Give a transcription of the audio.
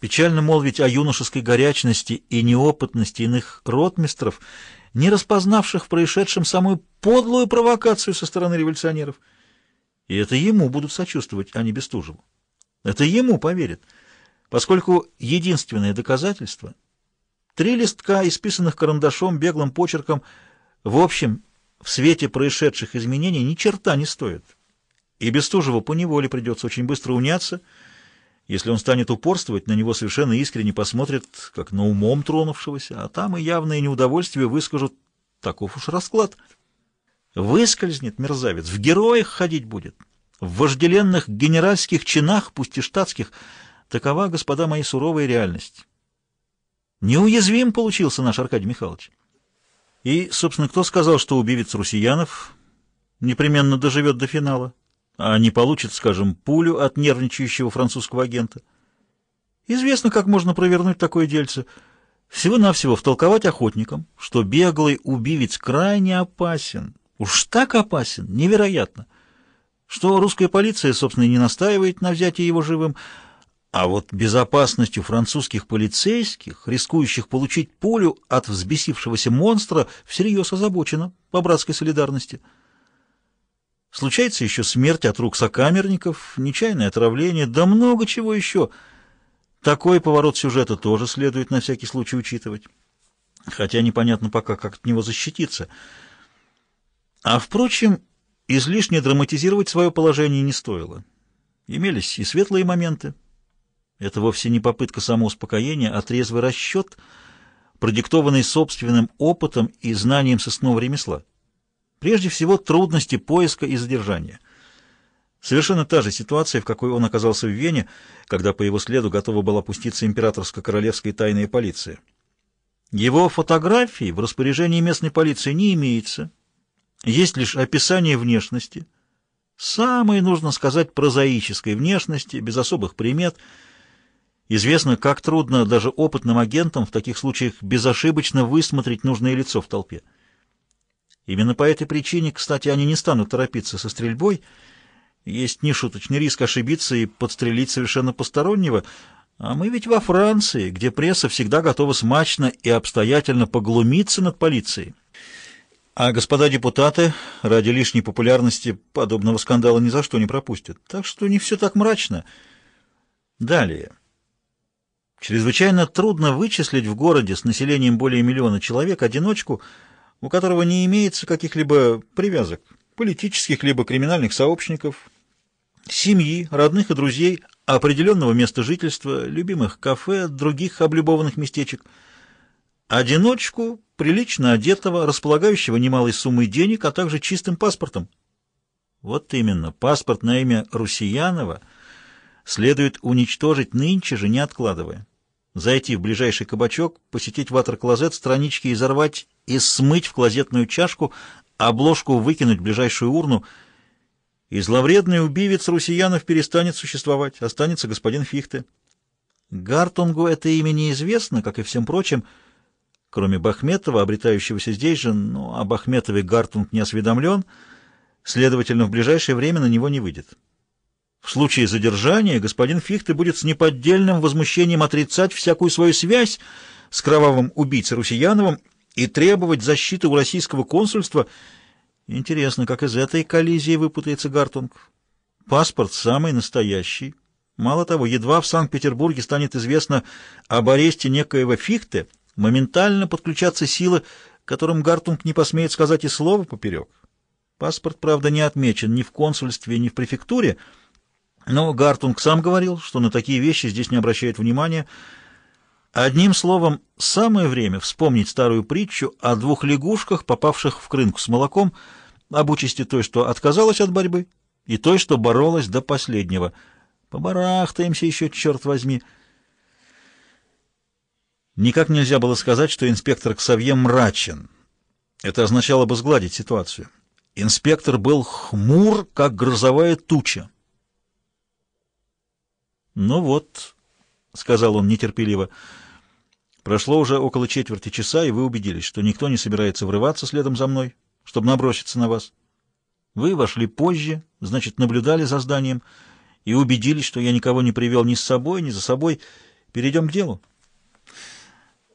Печально молвить о юношеской горячности и неопытности иных ротмистров, не распознавших в происшедшем самую подлую провокацию со стороны революционеров. И это ему будут сочувствовать, а не Бестужеву. Это ему поверят, поскольку единственное доказательство — три листка, исписанных карандашом, беглым почерком, в общем, в свете происшедших изменений ни черта не стоят. И Бестужеву поневоле придется очень быстро уняться. Если он станет упорствовать, на него совершенно искренне посмотрят, как на умом тронувшегося, а там и явное неудовольствие выскажут. Таков уж расклад. Выскользнет мерзавец, в героях ходить будет, в вожделенных генеральских чинах, пусть и штатских. Такова, господа мои, суровая реальность. Неуязвим получился наш Аркадий Михайлович. И, собственно, кто сказал, что убивец Русиянов непременно доживет до финала? А не получит, скажем, пулю от нервничающего французского агента. Известно, как можно провернуть такое дельце. Всего-навсего втолковать охотникам, что беглый убивец крайне опасен. Уж так опасен, невероятно. Что русская полиция, собственно, не настаивает на взятии его живым, а вот безопасностью французских полицейских, рискующих получить пулю от взбесившегося монстра, всерьез озабочена по братской солидарности – Случается еще смерть от рук сокамерников, нечаянное отравление, да много чего еще. Такой поворот сюжета тоже следует на всякий случай учитывать. Хотя непонятно пока, как от него защититься. А, впрочем, излишне драматизировать свое положение не стоило. Имелись и светлые моменты. Это вовсе не попытка самоуспокоения, а трезвый расчет, продиктованный собственным опытом и знанием соснового ремесла. Прежде всего, трудности поиска и задержания. Совершенно та же ситуация, в какой он оказался в Вене, когда по его следу готова была пуститься императорско-королевская тайная полиция. Его фотографии в распоряжении местной полиции не имеется. Есть лишь описание внешности. Самой, нужно сказать, прозаической внешности, без особых примет. Известно, как трудно даже опытным агентам в таких случаях безошибочно высмотреть нужное лицо в толпе. Именно по этой причине, кстати, они не станут торопиться со стрельбой. Есть нешуточный риск ошибиться и подстрелить совершенно постороннего. А мы ведь во Франции, где пресса всегда готова смачно и обстоятельно поглумиться над полицией. А господа депутаты ради лишней популярности подобного скандала ни за что не пропустят. Так что не все так мрачно. Далее. Чрезвычайно трудно вычислить в городе с населением более миллиона человек одиночку – у которого не имеется каких-либо привязок, политических либо криминальных сообщников, семьи, родных и друзей, определенного места жительства, любимых кафе, других облюбованных местечек, одиночку, прилично одетого, располагающего немалой суммой денег, а также чистым паспортом. Вот именно, паспорт на имя Русиянова следует уничтожить нынче же, не откладывая зайти в ближайший кабачок, посетить ватер-клозет, странички изорвать и смыть в клозетную чашку, обложку выкинуть в ближайшую урну. И зловредный убивец Русиянов перестанет существовать, останется господин Фихте. Гартунгу это имя неизвестно, как и всем прочим, кроме Бахметова, обретающегося здесь же, но о Бахметове Гартунг не осведомлен, следовательно, в ближайшее время на него не выйдет. В случае задержания господин Фихте будет с неподдельным возмущением отрицать всякую свою связь с кровавым убийцей Русияновым и требовать защиты у российского консульства. Интересно, как из этой коллизии выпутается Гартунг. Паспорт самый настоящий. Мало того, едва в Санкт-Петербурге станет известно об аресте некоего Фихте, моментально подключатся силы, которым Гартунг не посмеет сказать и слова поперек. Паспорт, правда, не отмечен ни в консульстве, ни в префектуре, но Гартунг сам говорил, что на такие вещи здесь не обращает внимания. Одним словом, самое время вспомнить старую притчу о двух лягушках, попавших в крынку с молоком, об участи той, что отказалась от борьбы, и той, что боролась до последнего. Побарахтаемся еще, черт возьми. Никак нельзя было сказать, что инспектор Ксавье мрачен. Это означало бы сгладить ситуацию. Инспектор был хмур, как грозовая туча. «Ну вот», — сказал он нетерпеливо, — «прошло уже около четверти часа, и вы убедились, что никто не собирается врываться следом за мной, чтобы наброситься на вас. Вы вошли позже, значит, наблюдали за зданием и убедились, что я никого не привел ни с собой, ни за собой, Перейдем к делу.